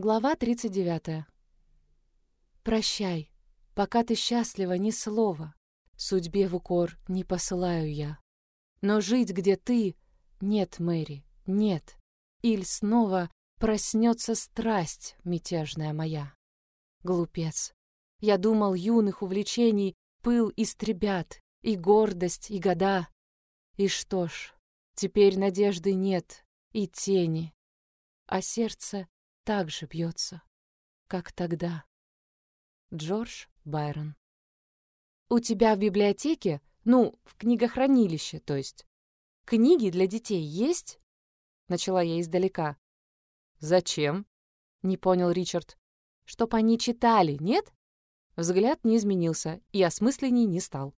Глава 39. Прощай, пока ты счастлива, ни слова. Судьбе в укор не посылаю я. Но жить, где ты, нет, Мэри, нет. Иль снова проснется страсть мятежная моя. Глупец. Я думал, юных увлечений пыл истребят, и гордость, и года. И что ж, теперь надежды нет, и тени, а сердце так же бьется, как тогда. Джордж Байрон. У тебя в библиотеке, ну, в книгохранилище, то есть, книги для детей есть? Начала я издалека. Зачем? Не понял Ричард. Чтоб они читали, нет? Взгляд не изменился и осмысленней не стал.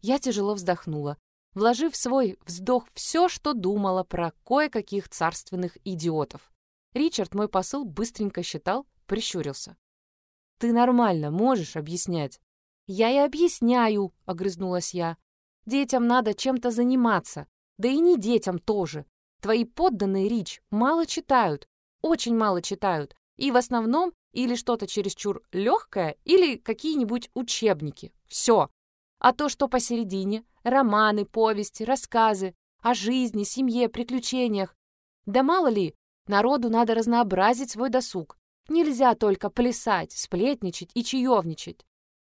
Я тяжело вздохнула, вложив в свой вздох все, что думала про кое-каких царственных идиотов. Ричард мой посыл быстренько считал, прищурился. «Ты нормально можешь объяснять?» «Я и объясняю», — огрызнулась я. «Детям надо чем-то заниматься. Да и не детям тоже. Твои подданные, Рич, мало читают. Очень мало читают. И в основном или что-то чересчур легкое, или какие-нибудь учебники. Все. А то, что посередине, романы, повести, рассказы о жизни, семье, приключениях. Да мало ли, Народу надо разнообразить свой досуг. Нельзя только плясать, сплетничать и чаевничать.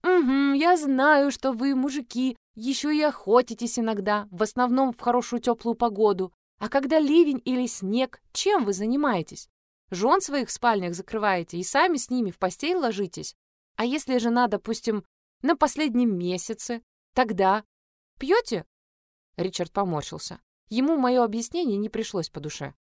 «Угу, я знаю, что вы, мужики, еще и охотитесь иногда, в основном в хорошую теплую погоду. А когда ливень или снег, чем вы занимаетесь? Жен своих в спальнях закрываете и сами с ними в постель ложитесь. А если жена, допустим, на последнем месяце, тогда пьете?» Ричард поморщился. Ему мое объяснение не пришлось по душе.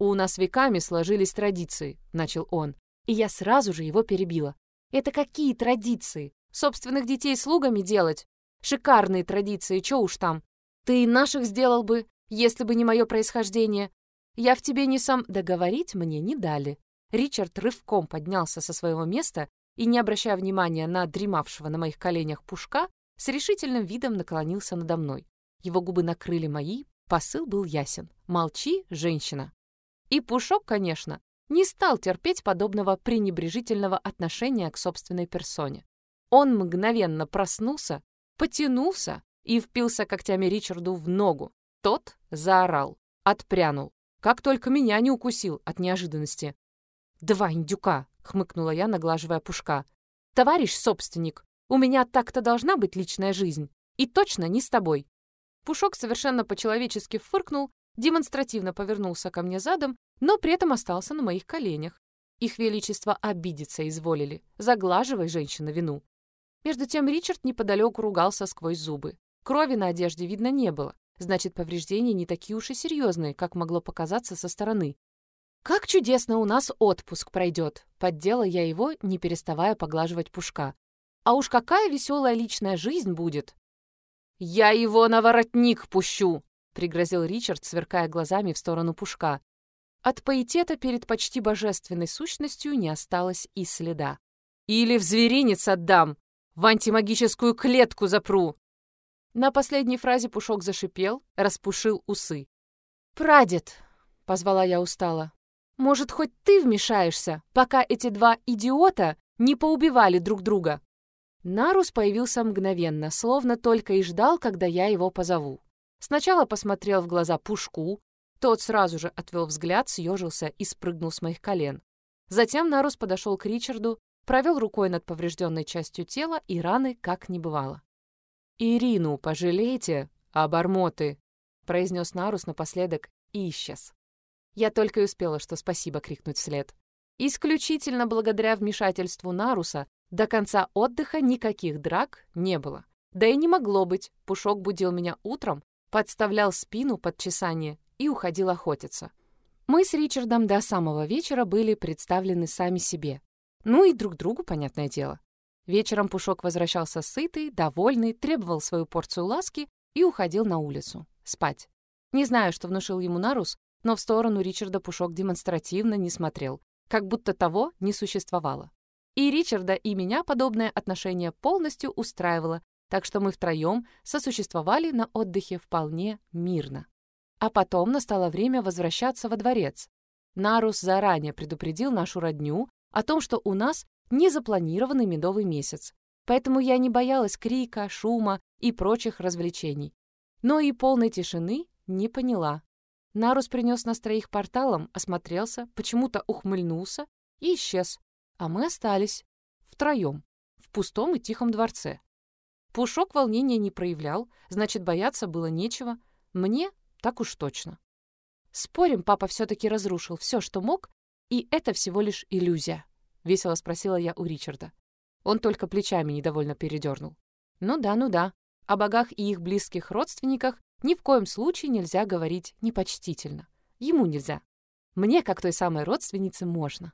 «У нас веками сложились традиции», — начал он. И я сразу же его перебила. «Это какие традиции? Собственных детей слугами делать? Шикарные традиции, чё уж там. Ты и наших сделал бы, если бы не мое происхождение. Я в тебе не сам...» Договорить мне не дали. Ричард рывком поднялся со своего места и, не обращая внимания на дремавшего на моих коленях пушка, с решительным видом наклонился надо мной. Его губы накрыли мои, посыл был ясен. «Молчи, женщина!» И Пушок, конечно, не стал терпеть подобного пренебрежительного отношения к собственной персоне. Он мгновенно проснулся, потянулся и впился когтями Ричарду в ногу. Тот заорал, отпрянул, как только меня не укусил от неожиданности. «Два индюка!» — хмыкнула я, наглаживая Пушка. «Товарищ собственник, у меня так-то должна быть личная жизнь. И точно не с тобой». Пушок совершенно по-человечески фыркнул демонстративно повернулся ко мне задом, но при этом остался на моих коленях. Их величество обидеться изволили. Заглаживай, женщина, вину. Между тем Ричард неподалеку ругался сквозь зубы. Крови на одежде видно не было. Значит, повреждения не такие уж и серьезные, как могло показаться со стороны. «Как чудесно у нас отпуск пройдет!» Поддела я его, не переставая поглаживать пушка. «А уж какая веселая личная жизнь будет!» «Я его на воротник пущу!» — пригрозил Ричард, сверкая глазами в сторону Пушка. От паитета перед почти божественной сущностью не осталось и следа. «Или в зверинец отдам! В антимагическую клетку запру!» На последней фразе Пушок зашипел, распушил усы. «Прадед!» — позвала я устало. «Может, хоть ты вмешаешься, пока эти два идиота не поубивали друг друга?» Нарус появился мгновенно, словно только и ждал, когда я его позову. Сначала посмотрел в глаза Пушку, тот сразу же отвел взгляд, съежился и спрыгнул с моих колен. Затем Нарус подошел к Ричарду, провел рукой над поврежденной частью тела, и раны как не бывало. «Ирину пожалейте, обормоты!» — произнес Нарус напоследок и исчез. Я только и успела, что спасибо крикнуть вслед. Исключительно благодаря вмешательству Наруса до конца отдыха никаких драк не было. Да и не могло быть, Пушок будил меня утром, подставлял спину под чесание и уходил охотиться. Мы с Ричардом до самого вечера были представлены сами себе. Ну и друг другу, понятное дело. Вечером Пушок возвращался сытый, довольный, требовал свою порцию ласки и уходил на улицу. Спать. Не знаю, что внушил ему Нарус, но в сторону Ричарда Пушок демонстративно не смотрел, как будто того не существовало. И Ричарда, и меня подобное отношение полностью устраивало, так что мы втроем сосуществовали на отдыхе вполне мирно. А потом настало время возвращаться во дворец. Нарус заранее предупредил нашу родню о том, что у нас незапланированный медовый месяц, поэтому я не боялась крика, шума и прочих развлечений. Но и полной тишины не поняла. Нарус принес нас троих порталом, осмотрелся, почему-то ухмыльнулся и исчез, а мы остались втроем в пустом и тихом дворце. Пушок волнения не проявлял, значит, бояться было нечего. Мне так уж точно. Спорим, папа все-таки разрушил все, что мог, и это всего лишь иллюзия? Весело спросила я у Ричарда. Он только плечами недовольно передернул. Ну да, ну да. О богах и их близких родственниках ни в коем случае нельзя говорить непочтительно. Ему нельзя. Мне, как той самой родственнице, можно.